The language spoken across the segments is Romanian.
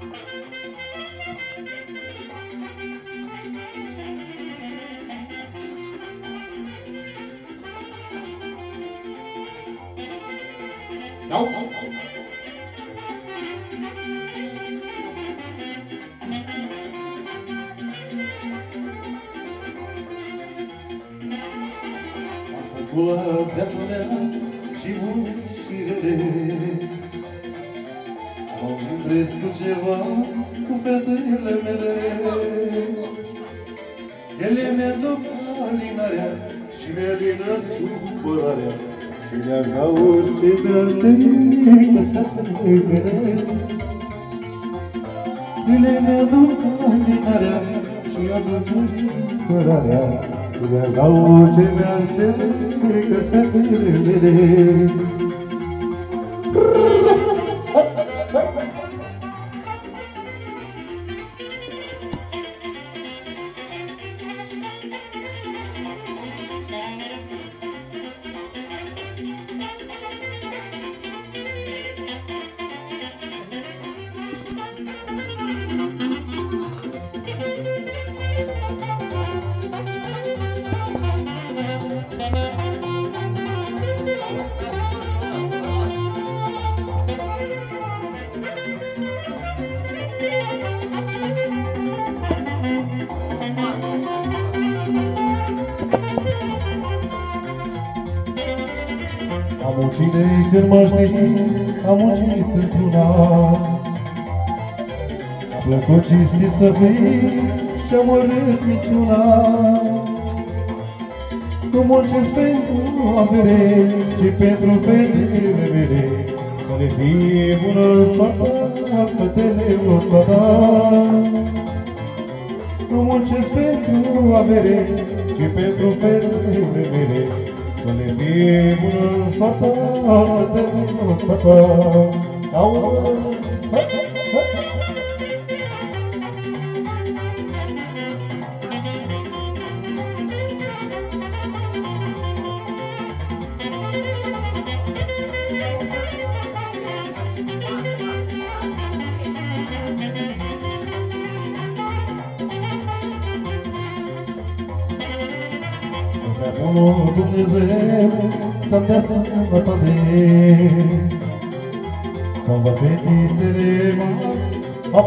Nope. Love, that's what she wants me to do. Crescut ceva cu fetele mele? Ele mi-aduc alinarea și mi-alină supărarea Și le-a orice mi-ar trebui mele Ele mi-aduc alinarea și mi-aduc supărarea le-a orice mi-ar trebui că fetele mele A plăcut cinstit să fii și-am urât niciuna Nu muncesc pentru avere, ci pentru fetele mele Să le fie bună soarta fetele ta Nu muncesc pentru avere, ci pentru fetele mele să le fie bună soarta de ta Au,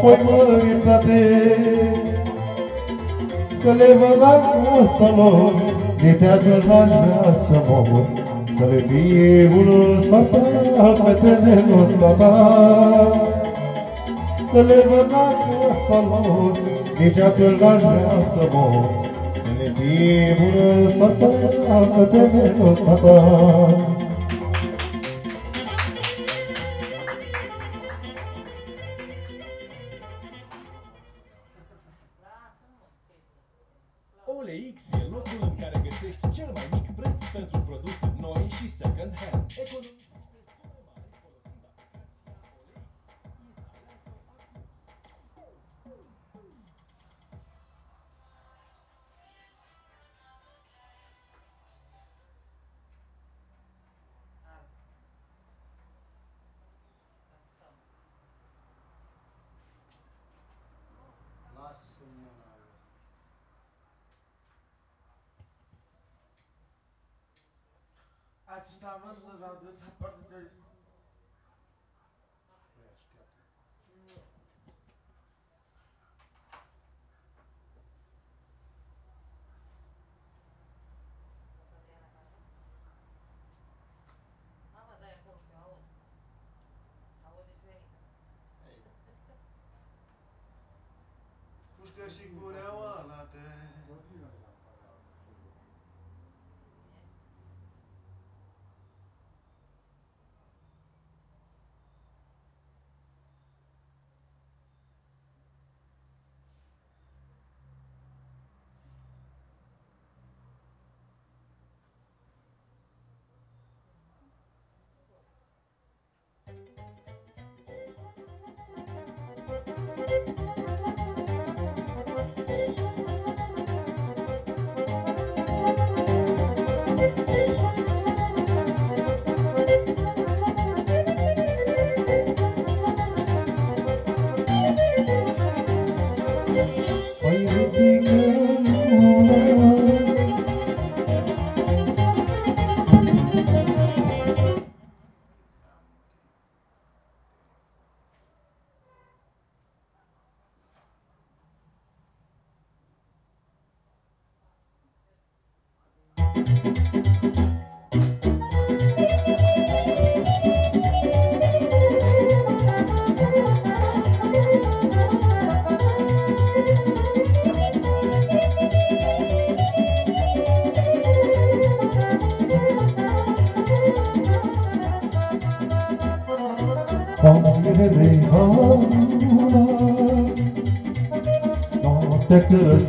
apoi măritate Să le văd acasă lor, de teatru n-aș vrea să mor. Să le fie bunul soarta fetelelor tata. Să le văd acasă lor, nici atunci n-aș vrea să mor. Să le fie bună soarta fetelelor tata. OLX Açıklanmanız da é daha dürüst raporda değil. Busca segura o alate.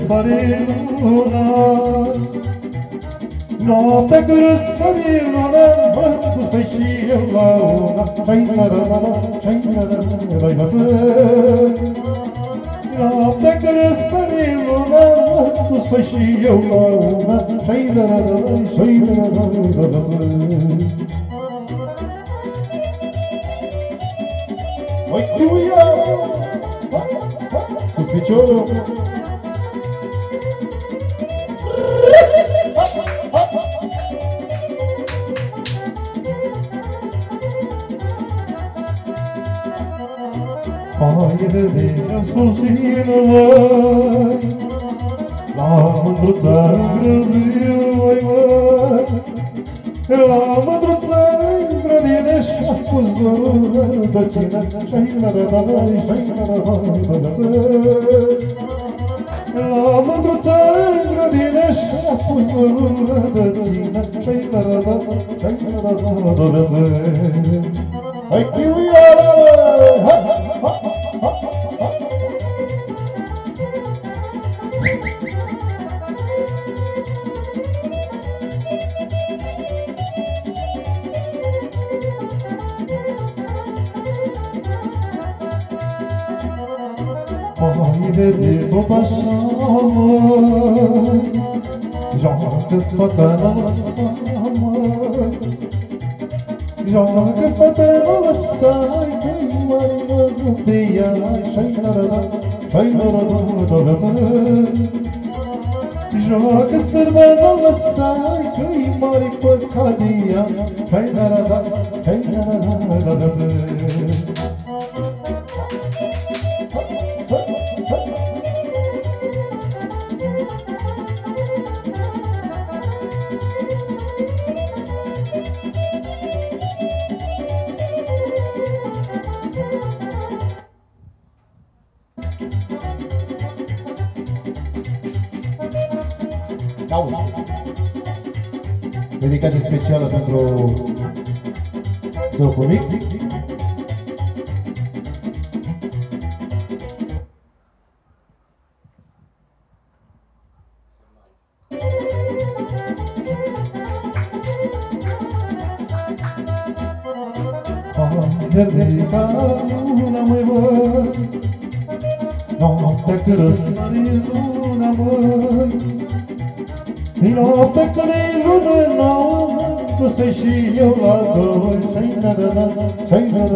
Sarıluna Nota Sarıluna Mantu Seşilavuna Şengarana Şengarana Dayatı Nota Sarıluna Mantu Seşilavuna Şengarana Şengarana Dayatı Oi, tu e eu, se de răspunsină, măi La mândruța îngrădină, măi, măi. La mândruța îngrădină Și-a pus dorul rădăcină Și-ai la la la la Și-ai la la la la la La mândruța îngrădină Și-a pus dorul rădăcină Și-ai la la la la Și-ai la la la la la Hai, chiuia, hai, Haide kırpmadan alsam Canımı kırpmadan alsaydım Varmadım diye şeylerden Şeylerden dağıtır Joga sırmadan alsaydım Marikbaka diye Şeylerden Şeylerden dağıtır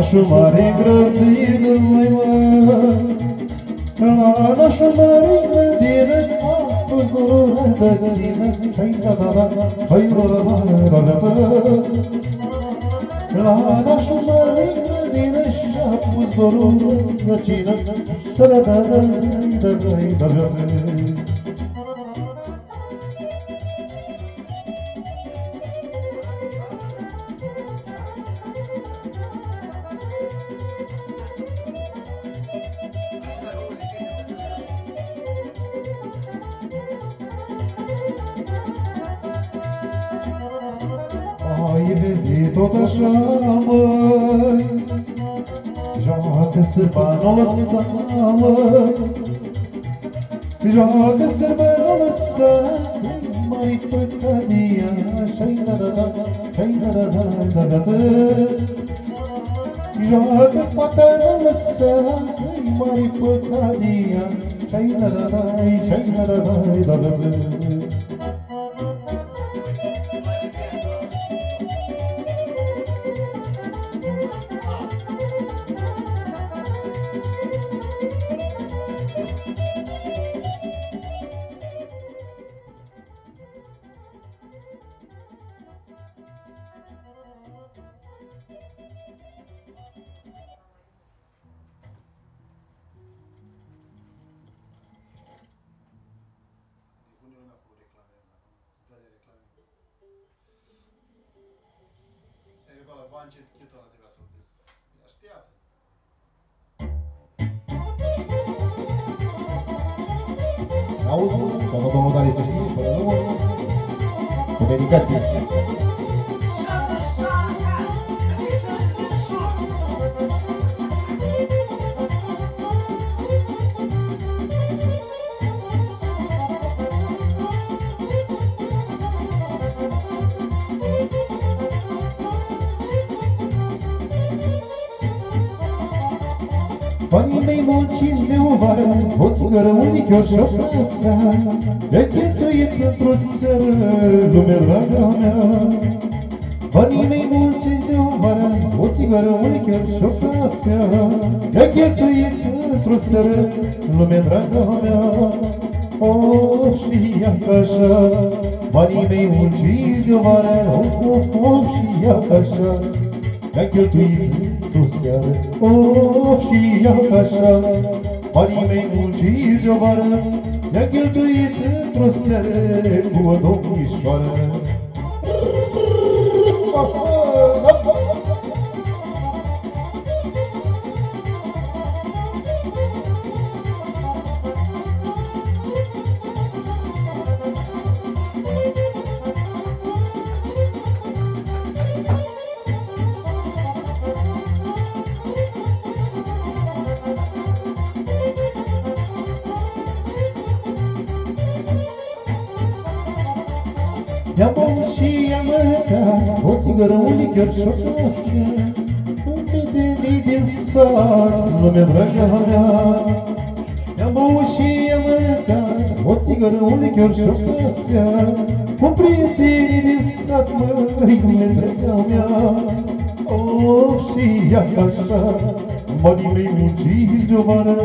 nașul mare grădină, mai măi, La nașul mare grădină, A pus dorul rădăcină, Hai, da, da, da, da, hai, da, da, da, da, da, da, La nașul mare grădină, Și-a pus dorul rădăcină, Ai un lichior și o cafea Le-a cheltuit într-o seară, lume draga mea. Banii mei munciți de o vară, o țigără, un lichior și o cafea Le-a cheltuit într-o seară, lume draga mea. O, și ia așa Banii mei munciți de o vară, o, o, o, și ia așa. Mi-a cheltuit într-o seară Of, și ia așa Banii mei munciți de-o vară Mi-a cheltuit într-o seară Cu o domnișoară gargalha Um bedeli dançar No meu gargalha Yambushi yamanka Otsigaroni kör o Compreteli dansatma Hikmen que Ofşi yaklaşa Malime muciz duvara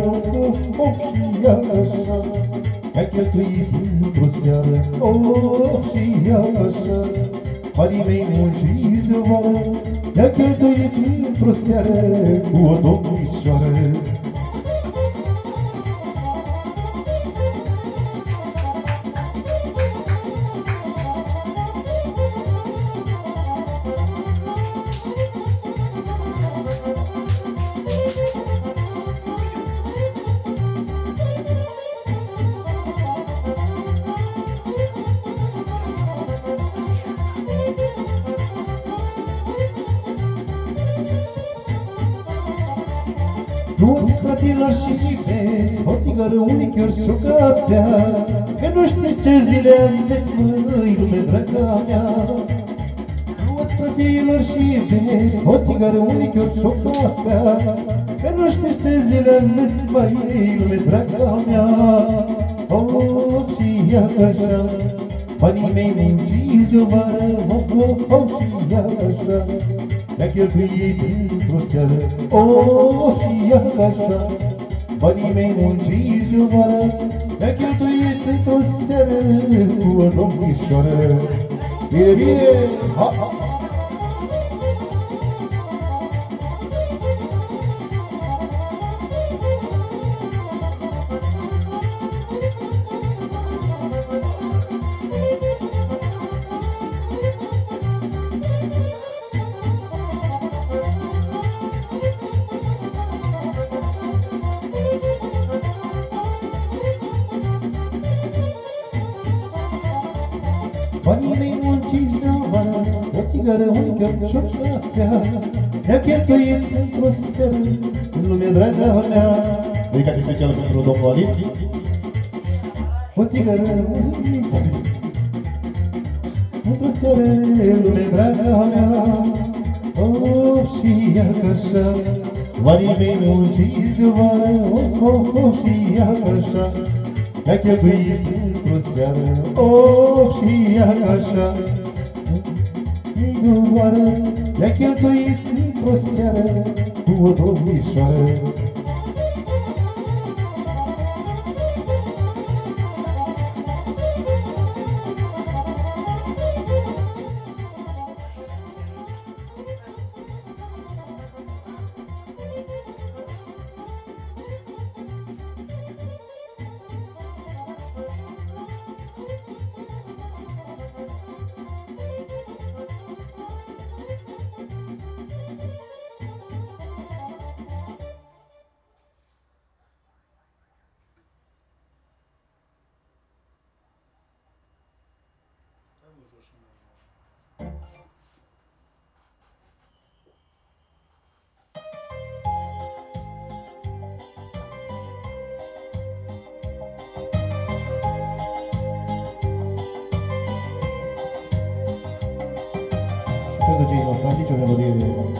Ofşi yaklaşa Aquele tu e trouxer, oh, fiacha, acha, e bem longe mă, de cheltuit timp pro seară, cu o domnișoară. Țigară, un lichior și o cafea Că nu știți ce zile aveți, măi, lume draga mea. Luați fraților și iubeți O țigară, un lichior și o cafea Că nu știți ce zile aveți, măi, lume draga mea. Oh, și ia așa Banii mei munciți de-o vară Of, of, of, și ia așa mi-a cheltuit într-o seară. O, și ia așa Banii mei munciți vară Mi-a cheltuit într-o seară Cu o domnișoară Bine, bine! Ha, ha, un lichior și o cafea Mi-a cheltuit într-o seară În lume draga mea Dedicație specială pentru O lichior Într-o seară, în lume Oh, și ia că așa Banii mei munciți vară Of, of, of, și ia că așa Mi-a cheltuit într-o Oh, și ia că așa é De-a cheltuit o seară Cu o domnișoară このゲー！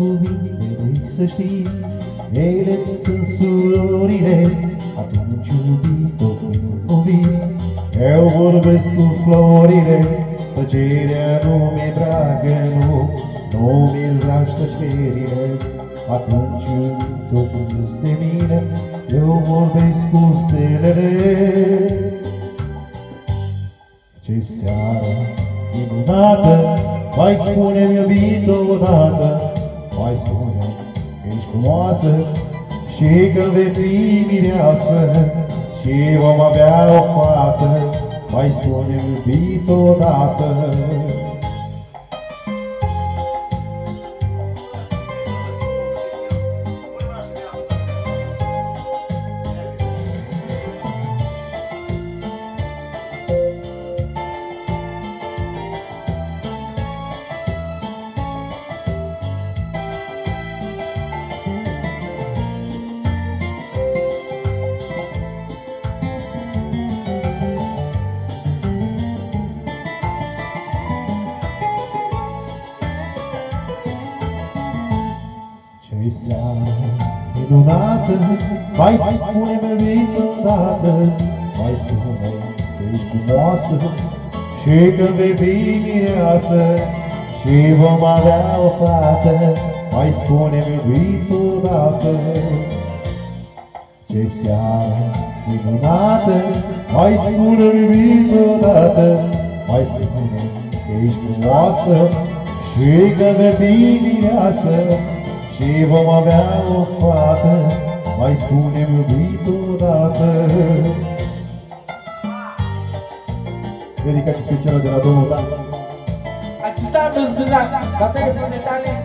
Mi-ți dragi cuvintele să știi, ele sunt surorile, atunci iubito nu vii. Eu vorbesc cu florile, tăcerea nu mi-e dragă, nu, nu mi-e dragi tăcerile. Atunci iubito de mine, eu vorbesc cu stelele. Ce seară minunată Mai spune-mi iubito odată Mai spune că ești frumoasă Și că vei fi mireasă Și vom avea o fată Mai spune-mi iubito odată Și că vei fi mireasă Și vom avea o fată. Mai spune-mi iubito odată. Ce seară minunată Mai spune-mi iubito odată. Mai spune că ești frumoasă Și că vei fi mireasă și vom avea o fată. Mai spune-mi iubit odată Dedica a Cristiano Gerardo Moura. Artistas brasileiros, bateram por detalhe.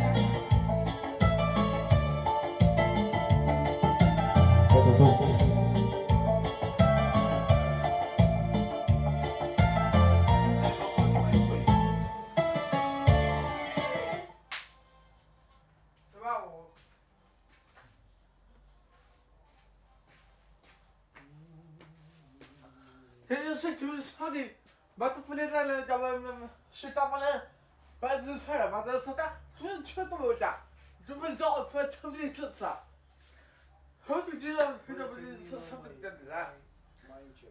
出来了嘛，在说但昨天吃都没有加，这不是叫不吃不进去吃，好久就是不得不进吃吃不进去了。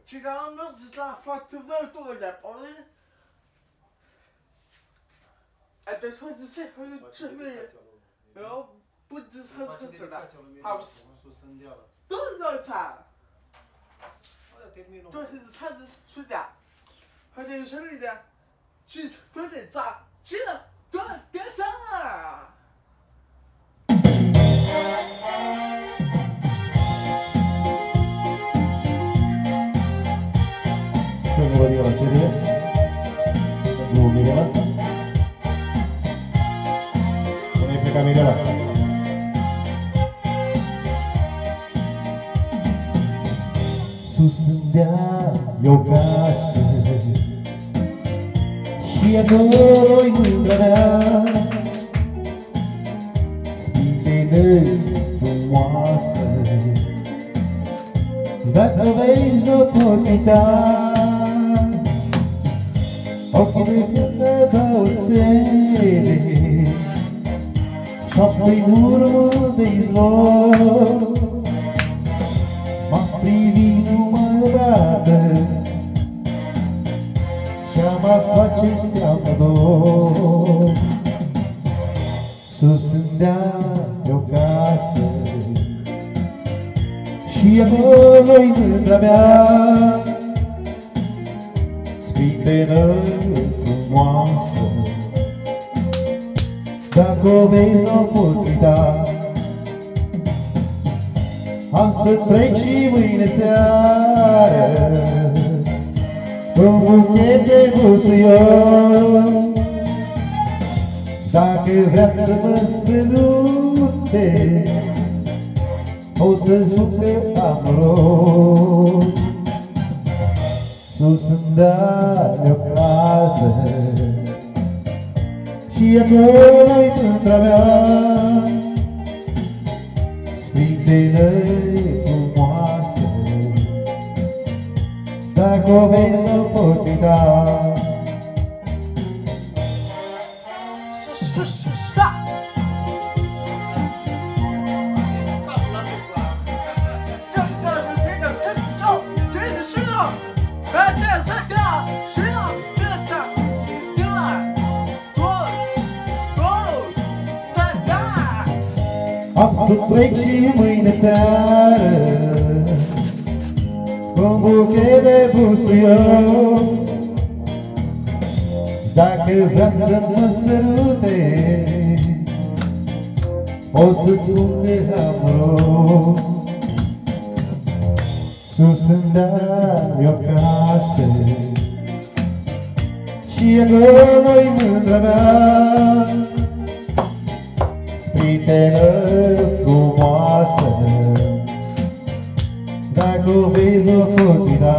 今天我只是发都不知道多少人，包的。哎，别说这些，好像吃没，然后不止吃吃吃的，还不是都是这样吃。昨天是菜是熟的，好像有些里的，去昨天炸，去了。 어디가 맞지? 여기가 오늘 백감이가 맞 Susunda yoga voindrăvea Spintele frumoasă Dacă vezi, nu poți uita Ochii de cântă ca o stele Și-apoi murmur de izvor ce înseamnă dor Sus în deal o casă Și acolo-i mândra mea. Spintenă frumoasă Dacă o vezi n-o poți uita. Am să-ți trec și mâine seară Un buchet de busuior Dacă vrea să mă sărute O să-ți spun că am noroc Sus îmi dai o casă Și acolo-i mândra mea. Spintele talvez não vou te dar. Apsız bekliğim aynı sen un buchet de busuior Dacă vrea să mă sărute O să spun că am noroc Sus îmi dai o casă Și acolo-i mândra mea. Sprintenă frumoasă to be the Putina.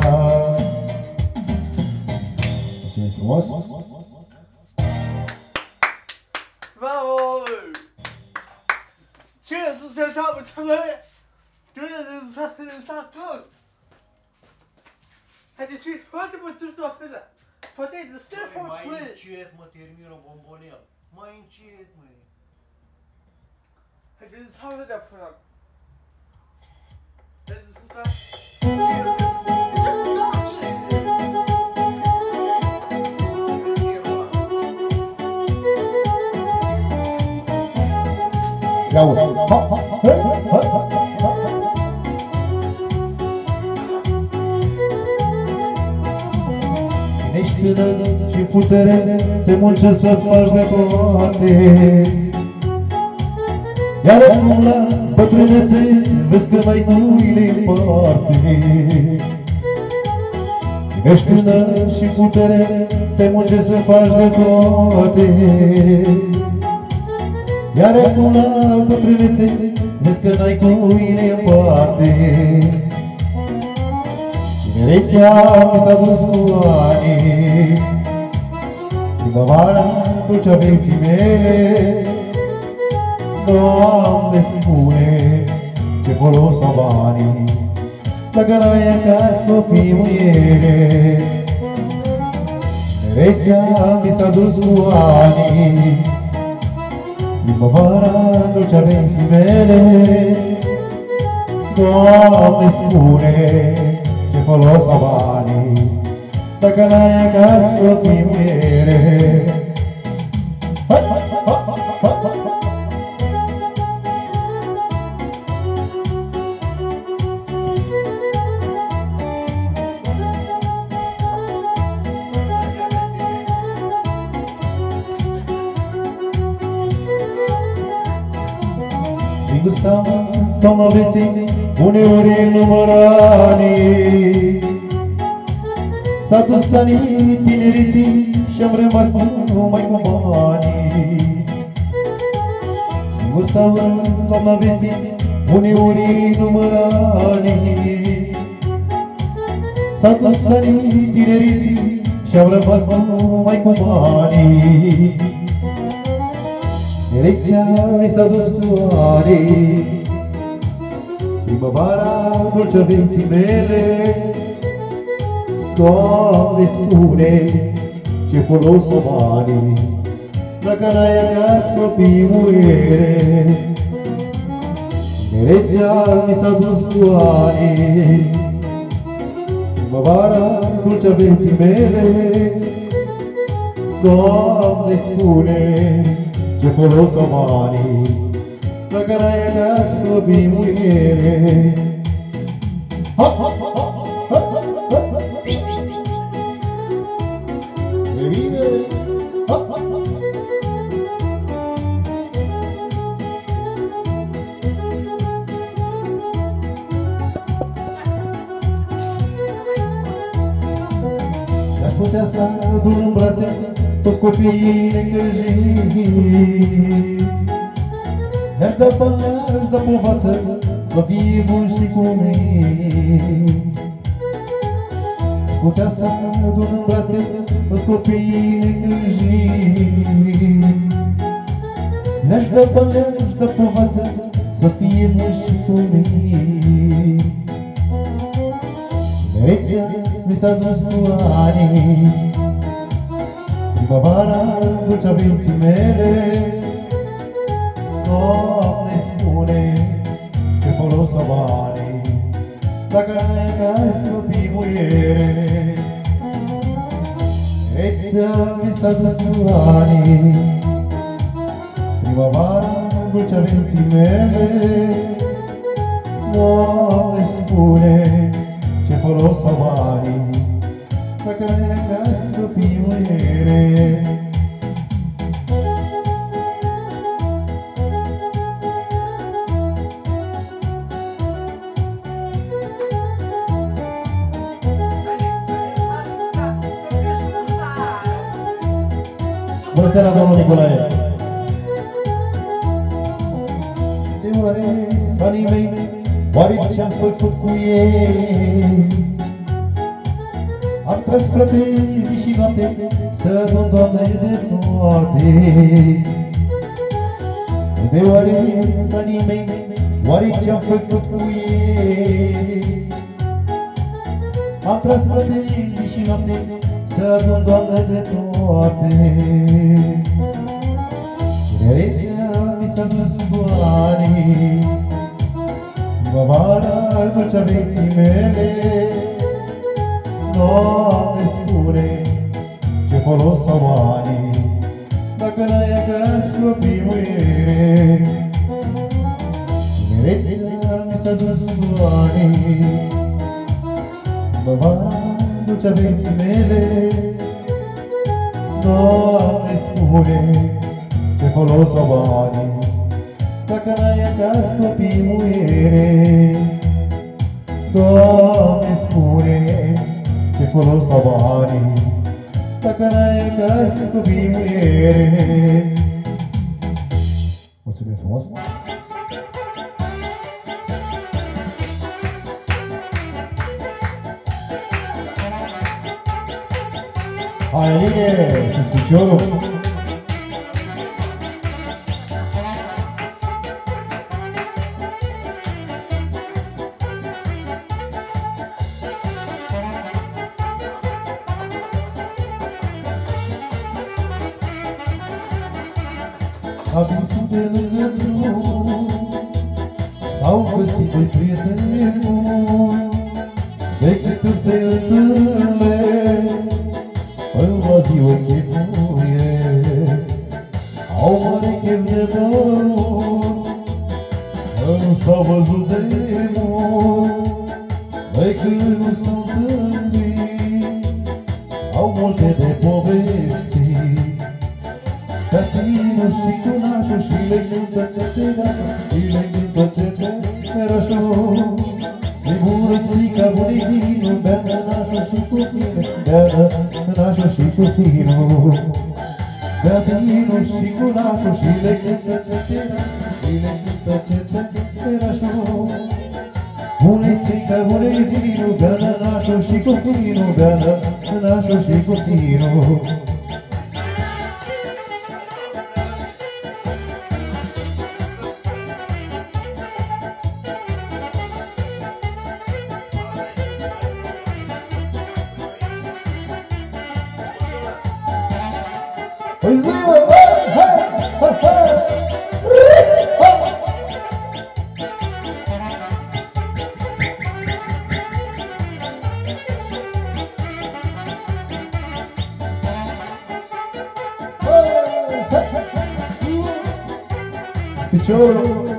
Bravo! Cheers to the top of the Cheers to the top of Hadi çık, hadi bu tür sohbete. Fatih, the step for please. Mayın çiğ etme, termiyorum bombonu yap. Mayın çiğ etme. Hadi sohbet yapalım. Ia uzi! Ha, ha, ha, ha, ha, ha. Ești tânăr și putere, te muncești să spargi de toate Iar acum la bătrânețe, vezi că mai nu-i parte. Ești tânăr și putere, te muncești să faci de toate. Iar acum la bătrânețe, vezi că n-ai cuile în parte. Tinerețea mi s-a dus cu ani Primăvara dulcea vieții mele Doamne spune ce folos au banii Dacă n-ai acasă copii muiere Tinerețea mi s-a dus cu ani. Primăvara dulcea vieții mele Doamne spune ce folos au banii Dacă n-ai 맘에 오래오래 눈물하니 사두산이 뛰내리지 샴브레 마스노 마이고마니 스무스타운 맘에 오래오래 눈물하니 사두산이 뛰내리지 샴브레 마스노 마이고마니 Elecția mi s-a dus cu arii primăvara dulce vieții mele. Doamne, spune ce folos o banii, dacă n-ai acas copii muiere. Merețea mi s-a dus cu ani, primăvara dulcea vieții mele. Doamne, spune ce folos o banii, Păcăraia slăbi muiere Aș putea să adun în brațe toți copiii necăjiți de bălăși, de povăță Să fii bun și cu minți Și putea să se adun în brațe Îți copiii necânjiți Leși de bălăși, de povăță Să fii bun și cu minți Merețea mi s-a zis cu anii. Primăvara dulcea vieții mele. Oh. une ce folosa bani la carica scopi muiere e già mi sta sassurani prima vara dulce venti mele muove spune che folosa bani la carica scopi muiere They were in sunny Alegre, se escuchó. Sure.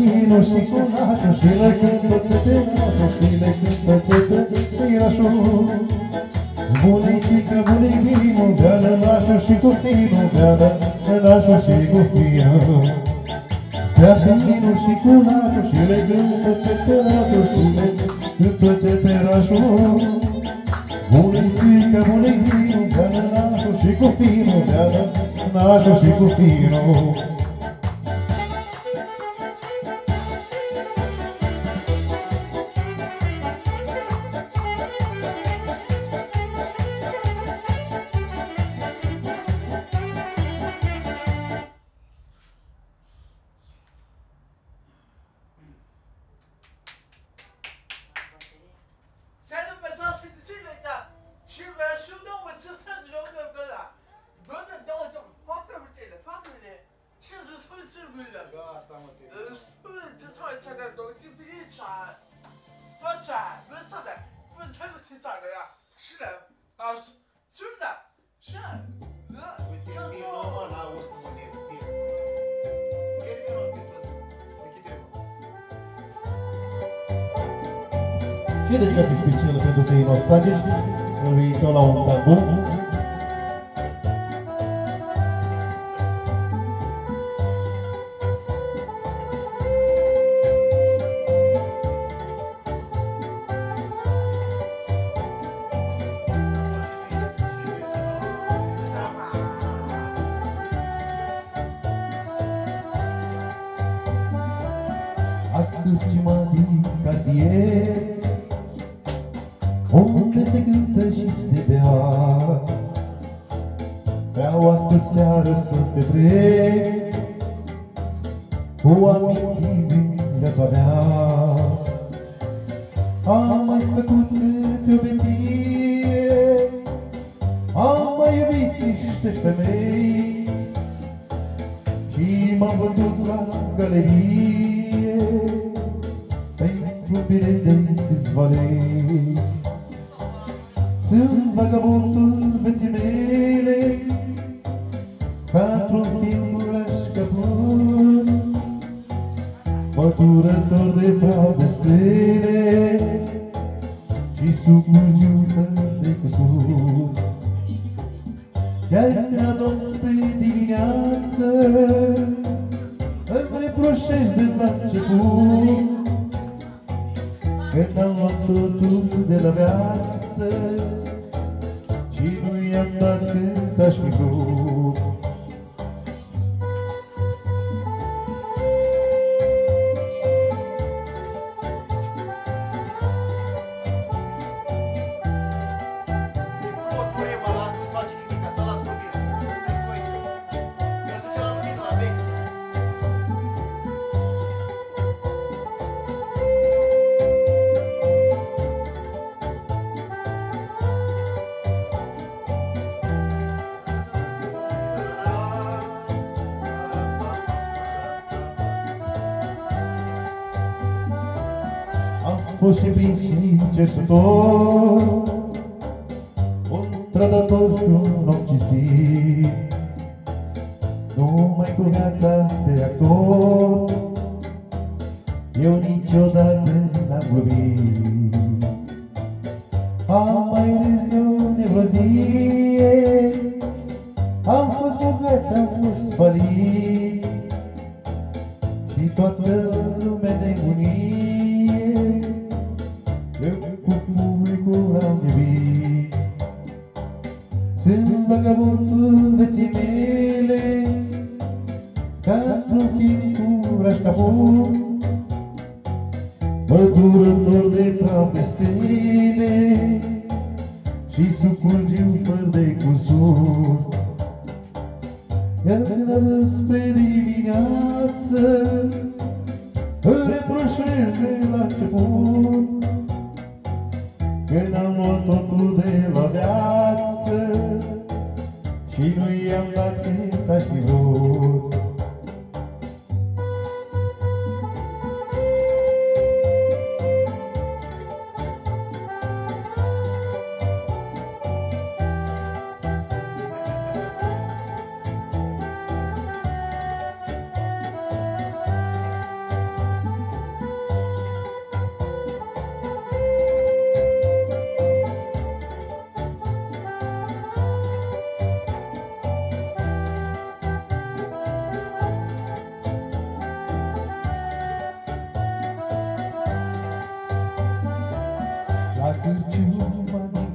Ino si kunacho, si la quinto te te nacho, si la quinto te te tiracho. Bonitica, bonichino, gana nacho, si cufino, gana nacho, si cufino. Gatino si kunacho, si la quinto te te nacho, si la quinto te tiracho. Bonitica, bonichino, gana nacho, si cufino, gana nacho, si cufino. victima cartier Unde é. se cântă de se bea Vreau astă seară să-ți petrec Cu amintiri din viața mea posibilmente estou Contra da dor não desistir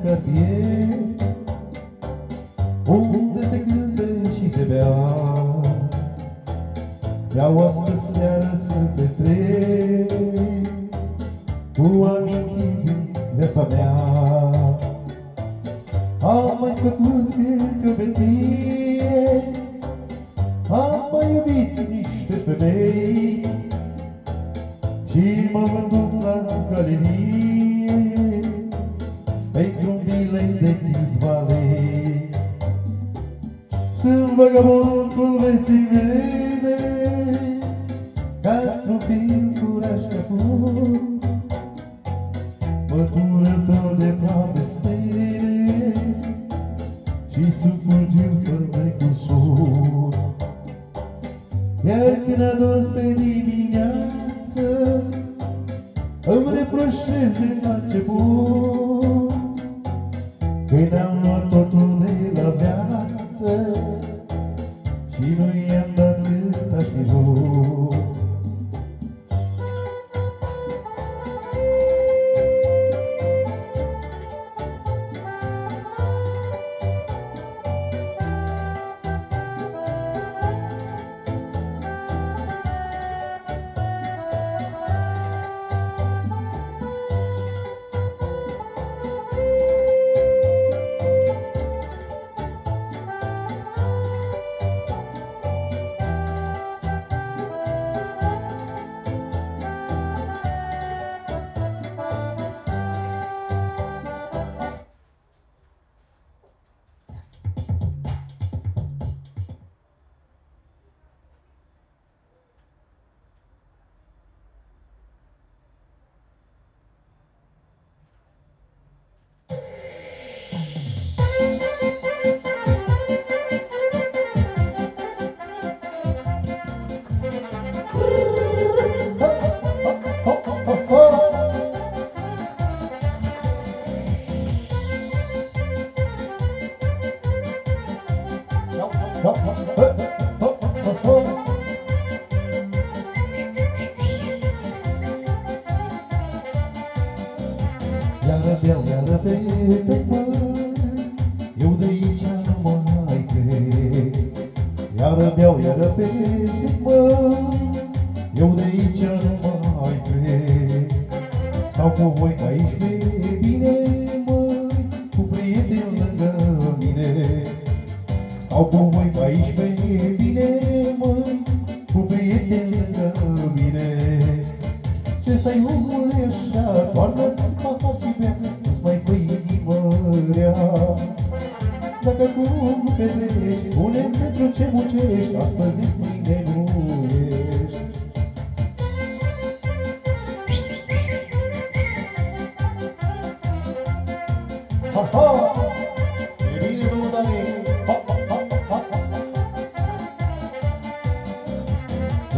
Gabriel.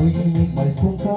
we can make my sister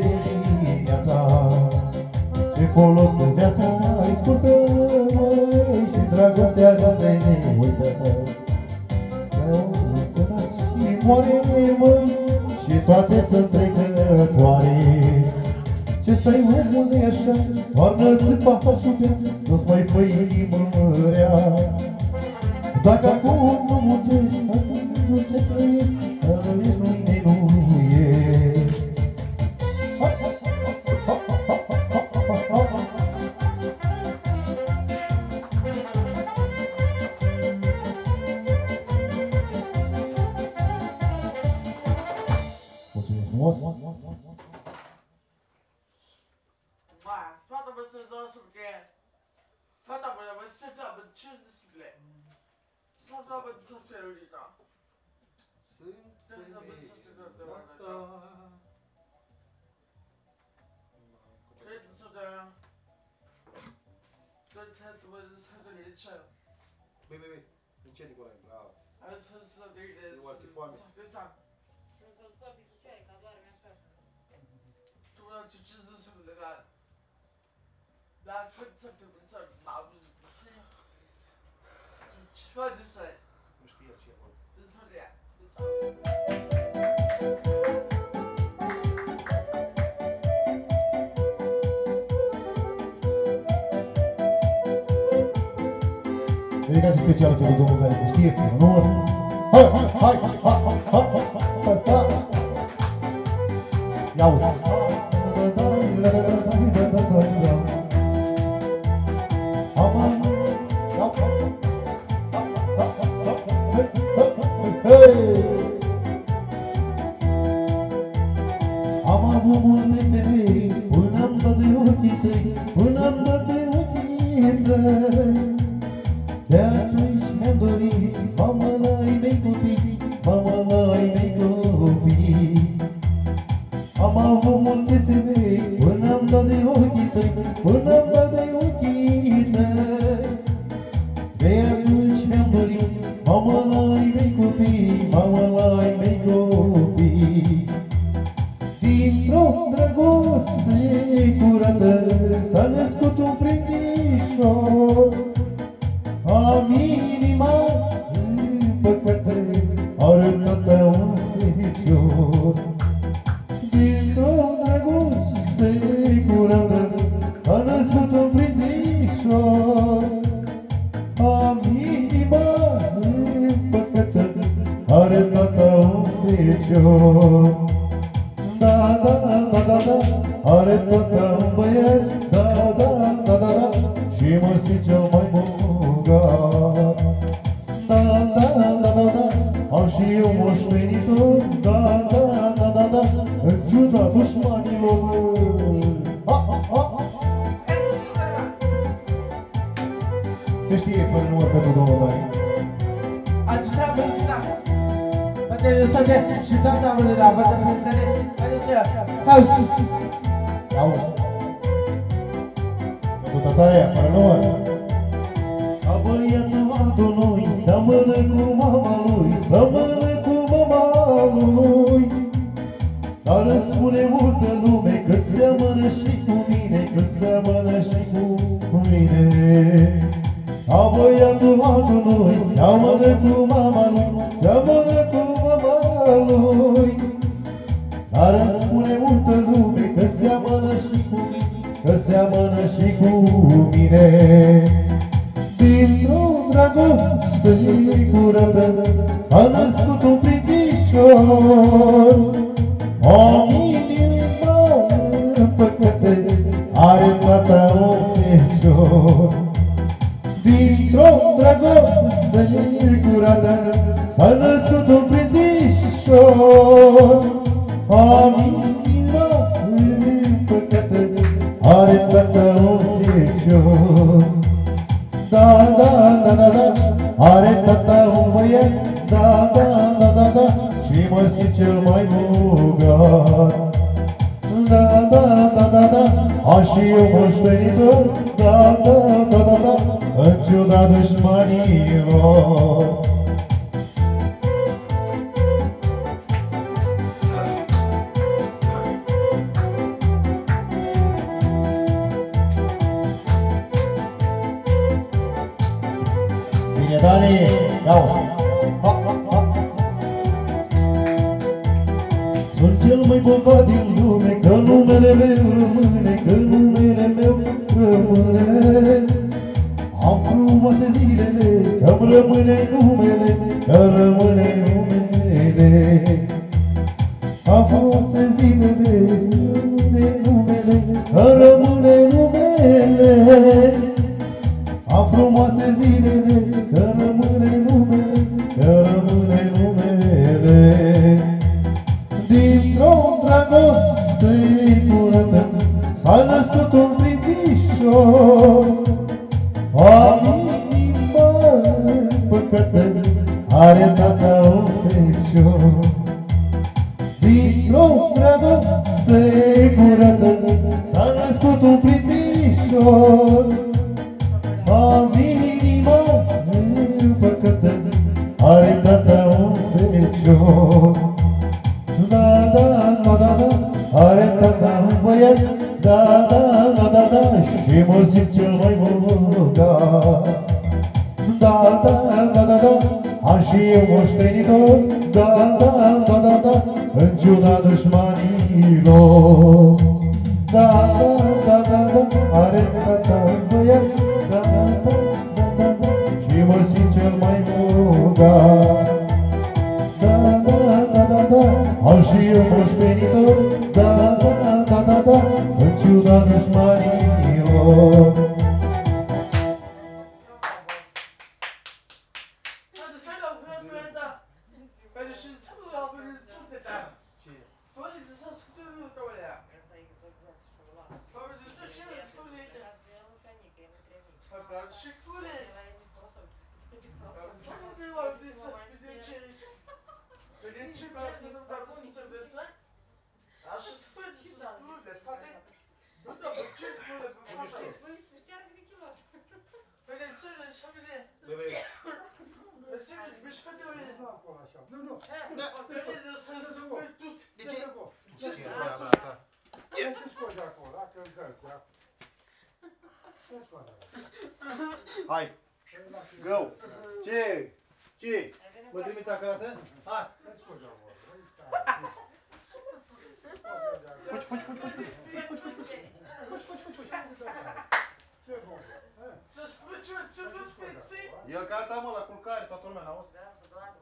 like putting something inside my Du this side. This one, yeah. This awesome. dedicație specială tuturor domnul care să știe, fie în oră. Hai, hai, hai, hai, hai, hai. Moștenitor Da, da, da, da, da În ciuda dușmanilor Ha, ha, ha Se știe fără număr pentru domnul Dani Acesta a fost da. Poate să te și toată amele la poate fetele. Poate să Haus. Auzi Pentru tataia, fără număr A băiatul altul noi Seamănă cu mama lui Seamănă lui Dar îmi spune multă lume Că seamănă și cu mine Că seamănă și cu mine. A băiatul altul noi Seamănă cu mama lui Seamănă cu mama lui. Dar îmi spune multă lume că seamănă și cu mine Că seamănă și cu mine. Dintr-o dragoste curată S-a născut un prințișor O inimă în păcate Are tata un fecior Dintr-o dragoste curată S-a născut un prințișor Am inima împăcată Are tata un fecior Da, da, da, da, da Are tata till my Da da da da da Aşığı hoş beni dur Da da da da da. Öncü da düşmanı var aos irmãos benignos. Nu, nu. Trebuie să se vede tot. de ce? Ce Ce să e la asta? Ce scoți de acolo? Dacă îți dăți, ia. Ce scoți de acolo? Hai, go! Ce? Ce? Mă trimiți acasă? Hai! Ce scoți de acolo? Băi, stai. Fugi, fugi, fugi, fugi! Ce bun. Să-și plăciuți, să vă fiți! E gata, mă, la culcare, toată lumea n-auzi? Da, să doară.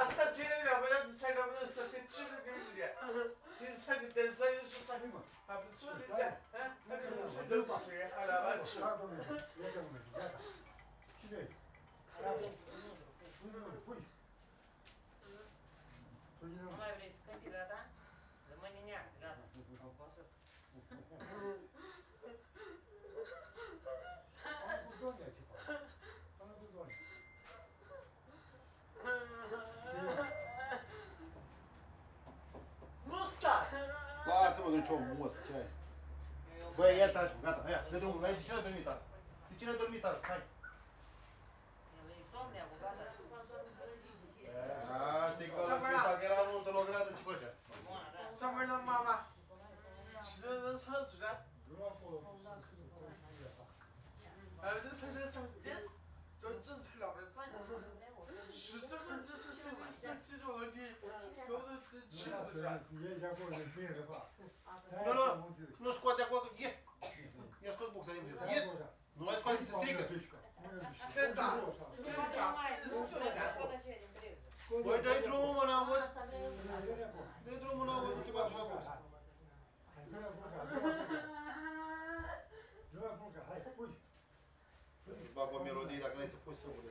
Asta ține de abia de să rămână să fie ce de gândirea. Din să de tensai de ce să fie mă. Am văzut de da. Să dă-ți să ia la vaciu. Cine e? omul ăsta, ce ai? Băi, ia taci, gata, ia, dă drumul, de cine a dormit azi? De cine dormit azi? Hai! Să mă mama! Cine a dat hăsul, da? Nu a fost. Ai văzut să-mi dea să-mi dea? Tu ce-ți la prețai? 저쪽은 저서 스타치로 어디 그거는 친구들아. Não, não, não esconde a coisa. Ih, minhas coisas boxarem mesmo. Ih, não é esconde, se estica. Oi, dai drum uma na moça. Dai drum uma na moça que bate na boca. Joga a boca, vai, fui. Vocês bagulho a melodia da Gleice, foi sobre.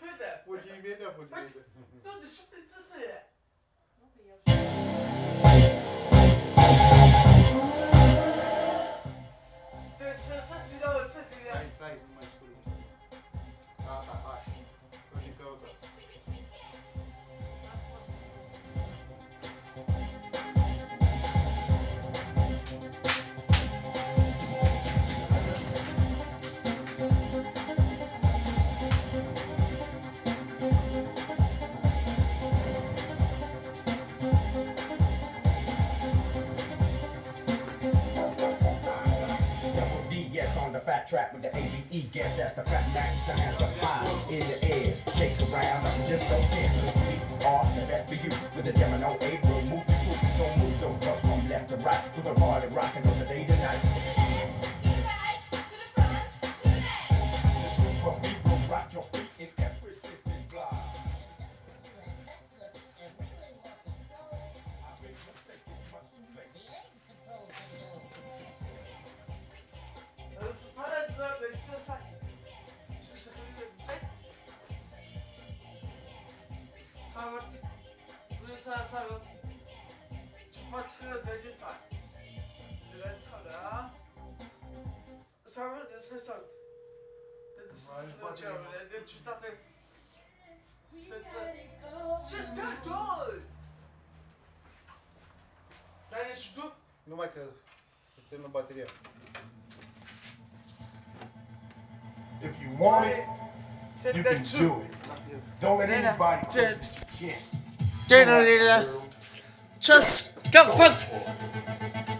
对的，夫妻，缅甸夫妻。那你是不是自私呀？对，吃自己的，我吃自己的。哎，菜不买，不贵。打牌。Fat track with the ABE. Guess that's the fat Mac sounds up high in the air. Shake around, nothing just don't care. We are the best for you with the demo. We'll move the through. So move the bus from left to right. With the party rocking from the day to night. to do. If you want it, you can do it. Don't let anybody judge. Yeah. Just come fuck.